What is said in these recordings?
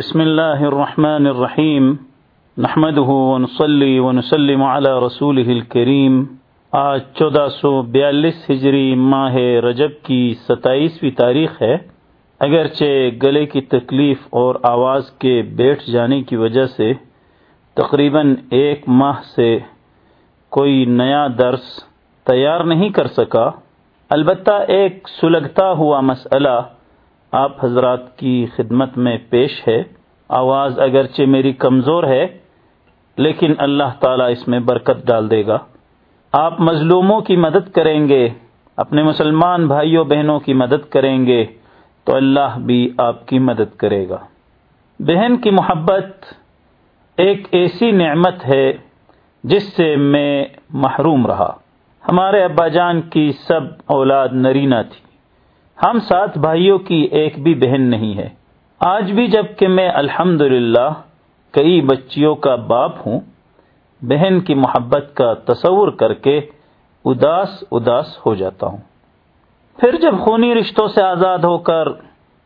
بسم اللہ الرحمن الرحیم نحمده ونصلي ونسلم على رسوله الكريم آج چودہ سو بیالیس ہجری ماہ رجب کی ستائیسویں تاریخ ہے۔ اگرچہ گلے کی تکلیف اور آواز کے بیٹھ جانے کی وجہ سے تقریباً ایک ماہ سے کوئی نیا درس تیار نہیں کر سکا، البتہ ایک سلگتا ہوا مسئلہ آپ حضرات کی خدمت میں پیش ہے۔ آواز اگرچہ میری کمزور ہے، لیکن اللہ تعالیٰ اس میں برکت ڈال دے گا۔ آپ مظلوموں کی مدد کریں گے، اپنے مسلمان بھائیوں بہنوں کی مدد کریں گے، تو اللہ بھی آپ کی مدد کرے گا۔ بہن کی محبت ایک ایسی نعمت ہے جس سے میں محروم رہا۔ ہمارے ابا جان کی سب اولاد نرینہ تھی۔ ہم سات بھائیوں کی ایک بھی بہن نہیں ہے۔ آج بھی جبکہ میں الحمد کئی بچیوں کا باپ ہوں، بہن کی محبت کا تصور کر کے اداس اداس ہو جاتا ہوں۔ پھر جب خونی رشتوں سے آزاد ہو کر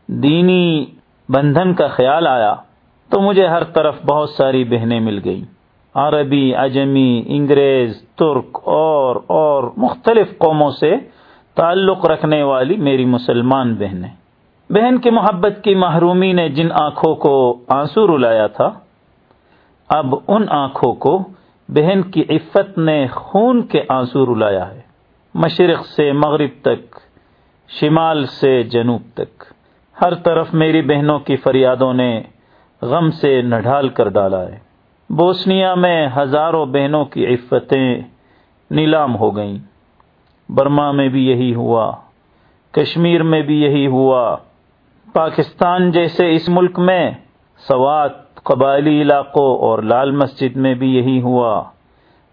دینی بندھن کا خیال آیا، تو مجھے ہر طرف بہت ساری بہنیں مل گئیں۔ عربی، اجمی، انگریز، ترک اور اور مختلف قوموں سے تعلق رکھنے والی میری مسلمان بہنیں بہن کی محبت کی محرومی نے جن آنکھوں کو آنسو رلایا تھا، اب ان آنکھوں کو بہن کی عفت نے خون کے آنسو رلایا ہے۔ مشرق سے مغرب تک، شمال سے جنوب تک۔ ہر طرف میری بہنوں کی فریادوں نے غم سے نڈھال کر ڈالا ہے۔ بوسنیا میں ہزاروں بہنوں کی عفتیں نیلام ہو گئیں۔ برما میں بھی یہی ہوا، کشمیر میں بھی یہی ہوا، پاکستان جیسے اس ملک میں سوات، قبائلی علاقوں اور لال مسجد میں بھی یہی ہوا،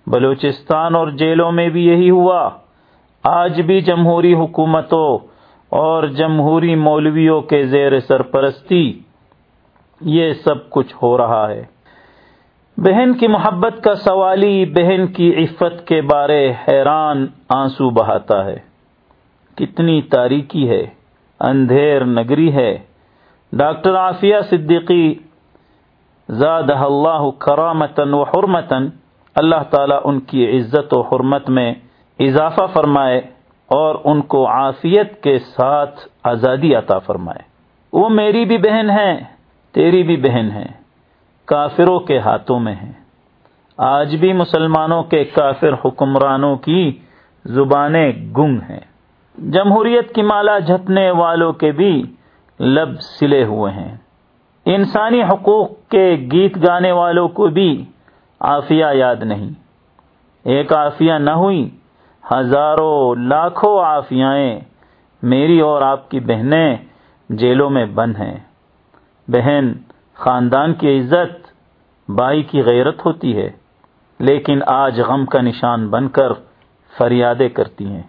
بلوچستان اور جیلوں میں بھی یہی ہوا۔ آج بھی جمہوری حکومتوں اور جمہوری مولویوں کے زیر سرپرستی، یہ سب کچھ ہو رہا ہے۔ بہن کی محبت کا سوالی، بہن کی عفت کے بارے حیران آنسو بہاتا ہے۔ کتنی تاریکی ہے، اندھیر نگری ہے۔ ڈاکٹر عافیہ صدیقی زاد اللہ کرامتن و حرمتن اللہ تعالیٰ ان کی عزت و حرمت میں اضافہ فرمائے اور ان کو عافیت کے ساتھ آزادی عطا فرمائے۔ وہ میری بھی بہن ہے تیری بھی بہن ہے کافروں کے ہاتھوں میں ہے آج بھی مسلمانوں کے کافر حکمرانوں کی زبانیں گنگ ہیں۔ جمہوریت کی مالا جھپنے والوں کے بھی لب سلے ہوئے ہیں۔ انسانی حقوق کے گیت گانے والوں کو بھی آفیہ یاد نہیں۔ ایک آفیہ نہ ہوئی، ہزاروں، لاکھوں آفیائیں میری اور آپ کی بہنیں جیلوں میں بند ہیں۔ بہن خاندان کی عزت بائی کی غیرت ہوتی ہے، لیکن آج غم کا نشان بن کر فریادیں کرتی ہیں۔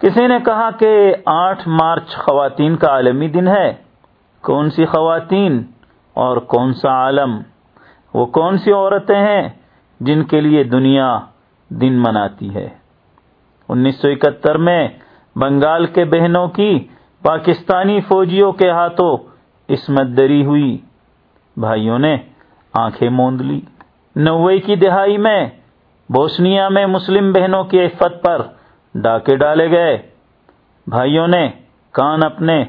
کسی نے کہا کہ آٹھ مارچ خواتین کا عالمی دن ہے۔ کون سی خواتین اور کون سا عالم؟ وہ کون سی عورتیں ہیں جن کے لیے دنیا دن مناتی ہے؟ انیس سو اکہتر میں بنگال کے بہنوں کی پاکستانی فوجیوں کے ہاتھوں عصمت دری ہوئی۔ بھائیوں نے آنکھیں موند لی۔ نوے کی دہائی میں بوسنیا میں مسلم بہنوں کی عفت پر ڈاکے ڈالے گئے۔ بھائیوں نے کان اپنے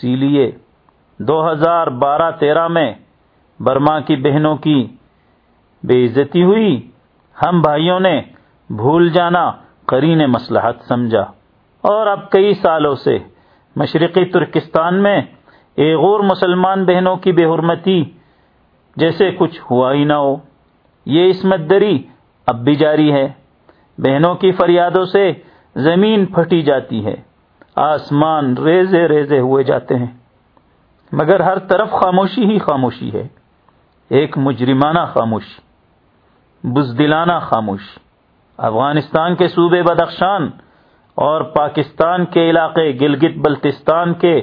سی لیے۔ دو ہزار بارہ تیرہ میں برما کی بہنوں کی بے عزتی ہوئی۔ ہم بھائیوں نے بھول جانا کرین مسلحت سمجھا۔ اور اب کئی سالوں سے مشرقی ترکستان میں ایغور مسلمان بہنوں کی بے حرمتی جیسے کچھ ہوا ہی نہ ہو۔ یہ عصمت دری اب بھی جاری ہے۔ بہنوں کی فریادوں سے زمین پھٹی جاتی ہے۔ آسمان ریزے ریزے ہوئے جاتے ہیں۔ مگر ہر طرف خاموشی ہی خاموشی ہے۔ ایک مجرمانہ خاموشی، بزدلانہ خاموشی۔ افغانستان کے صوبے بدخشان اور پاکستان کے علاقے گلگت بلتستان کے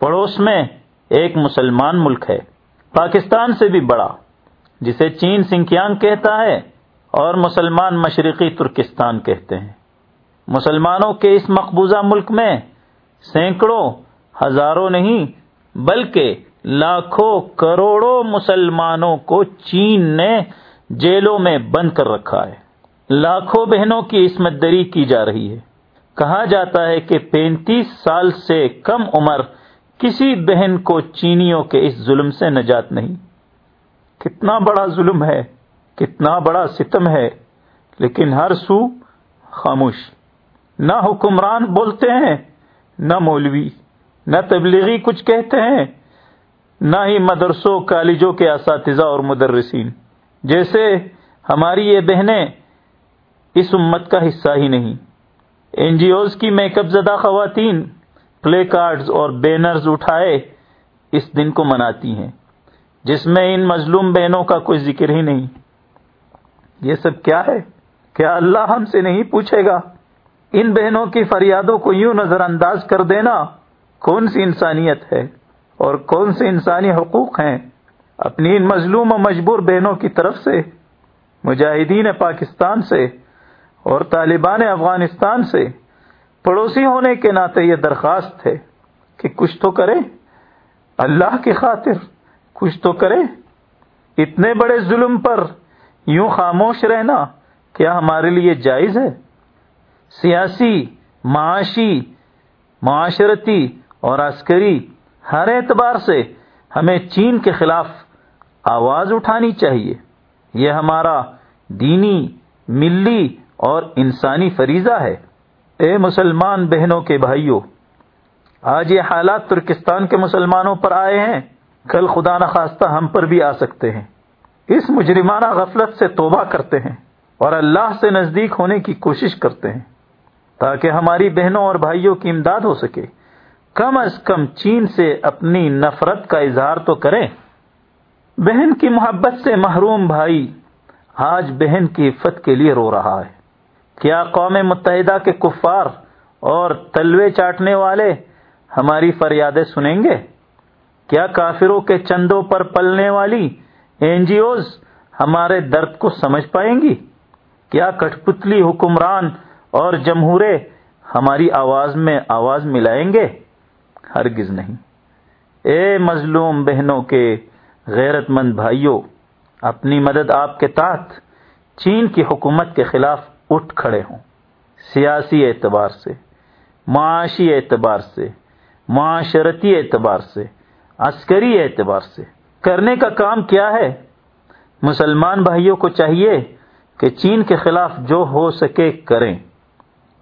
پڑوس میں ایک مسلمان ملک ہے۔ پاکستان سے بھی بڑا، جسے چین سنکیانگ کہتا ہے اور مسلمان مشرقی ترکستان کہتے ہیں۔ مسلمانوں کے اس مقبوضہ ملک میں سینکڑوں، ہزاروں نہیں، بلکہ لاکھوں، کروڑوں مسلمانوں کو چین نے جیلوں میں بند کر رکھا ہے۔ لاکھوں بہنوں کی عصمت دری کی جا رہی ہے۔ کہا جاتا ہے کہ پینتیس سال سے کم عمر کسی بہن کو چینیوں کے اس ظلم سے نجات نہیں۔ کتنا بڑا ظلم ہے، کتنا بڑا ستم ہے، لیکن ہر سو خاموش۔ نہ حکمران بولتے ہیں، نہ مولوی، نہ تبلیغی کچھ کہتے ہیں، نہ ہی مدرسوں، کالجوں کے اساتذہ اور مدرسین۔ جیسے ہماری یہ بہنیں اس امت کا حصہ ہی نہیں۔ این جی اوز کی میک اپ زدہ خواتین۔ پلے کارڈز اور بینرز اٹھائے اس دن کو مناتی ہیں، جس میں ان مظلوم بہنوں کا کوئی ذکر ہی نہیں۔ یہ سب کیا ہے؟ کیا اللہ ہم سے نہیں پوچھے گا؟ ان بہنوں کی فریادوں کو یوں نظر انداز کر دینا کون سی انسانیت ہے اور کون سے انسانی حقوق ہیں اپنی ان مظلوم و مجبور بہنوں کی طرف سے، مجاہدین پاکستان سے اور طالبان افغانستان سے؟ پڑوسی ہونے کے ناطے یہ درخواست ہے کہ کچھ تو کرے اللہ کی خاطر، کچھ تو کرے۔ اتنے بڑے ظلم پر یوں خاموش رہنا کیا ہمارے لیے جائز ہے؟ سیاسی، معاشی، معاشرتی اور عسکری ہر اعتبار سے ہمیں چین کے خلاف آواز اٹھانی چاہیے۔ یہ ہمارا دینی، ملی اور انسانی فریضہ ہے۔ اے مسلمان بہنوں کے بھائیوں آج یہ حالات ترکستان کے مسلمانوں پر آئے ہیں، کل خدا نخواستہ ہم پر بھی آ سکتے ہیں۔ اس مجرمانہ غفلت سے توبہ کرتے ہیں اور اللہ سے نزدیک ہونے کی کوشش کرتے ہیں، تاکہ ہماری بہنوں اور بھائیوں کی امداد ہو سکے۔ کم از کم چین سے اپنی نفرت کا اظہار تو کریں۔ بہن کی محبت سے محروم بھائی، آج بہن کی عفت کے لیے رو رہا ہے۔ کیا قوم متحدہ کے کفار اور تلوے چاٹنے والے ہماری فریادیں سنیں گے؟ کیا کافروں کے چندوں پر پلنے والی این جی اوز ہمارے درد کو سمجھ پائیں گی؟ کیا کٹ پتلی حکمران اور جمہورے ہماری آواز میں آواز ملائیں گے؟ ہرگز نہیں۔ اے مظلوم بہنوں کے غیرت مند بھائیوں، اپنی مدد آپ کے تحت چین کی حکومت کے خلاف اٹھ کھڑے ہوں۔ سیاسی اعتبار سے، معاشی اعتبار سے، معاشرتی اعتبار سے، عسکری اعتبار سے۔ کرنے کا کام کیا ہے؟ مسلمان بھائیوں کو چاہیے کہ چین کے خلاف جو ہو سکے کریں۔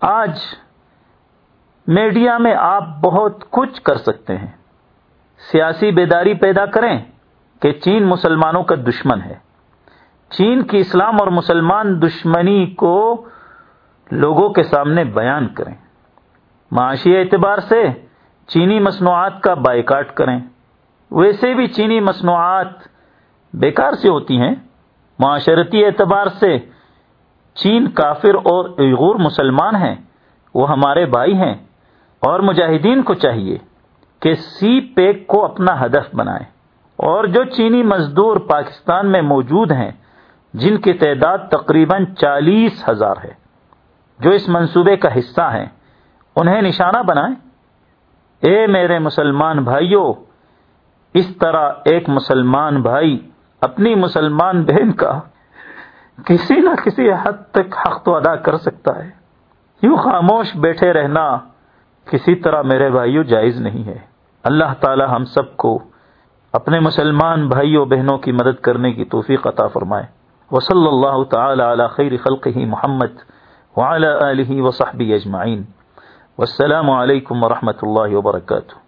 آج میڈیا میں آپ بہت کچھ کر سکتے ہیں۔ سیاسی بیداری پیدا کریں کہ چین مسلمانوں کا دشمن ہے۔ چین کی اسلام اور مسلمان دشمنی کو لوگوں کے سامنے بیان کریں۔ معاشی اعتبار سے چینی مصنوعات کا بائیکاٹ کریں۔ ویسے بھی چینی مصنوعات بیکار سے ہوتی ہیں۔ معاشرتی اعتبار سے چین کافر اور ایغور مسلمان ہیں۔ وہ ہمارے بھائی ہیں۔ اور مجاہدین کو چاہیے کہ سی پیک کو اپنا ہدف بنائیں۔ اور جو چینی مزدور پاکستان میں موجود ہیں جن کی تعداد تقریباً چالیس ہزار ہے، جو اس منصوبے کا حصہ ہیں، انہیں نشانہ بنائیں۔ اے میرے مسلمان بھائیوں اس طرح ایک مسلمان بھائی اپنی مسلمان بہن کا کسی نہ کسی حد تک حق تو ادا کر سکتا ہے۔ یوں خاموش بیٹھے رہنا کسی طرح میرے بھائیوں جائز نہیں ہے۔ اللہ تعالی ہم سب کو اپنے مسلمان بھائیوں بہنوں کی مدد کرنے کی توفیق عطا فرمائے۔ وصلى الله تعالى على خير خلقه محمد وعلى آله وصحبه أجمعين. والسلام عليكم ورحمة الله وبركاته.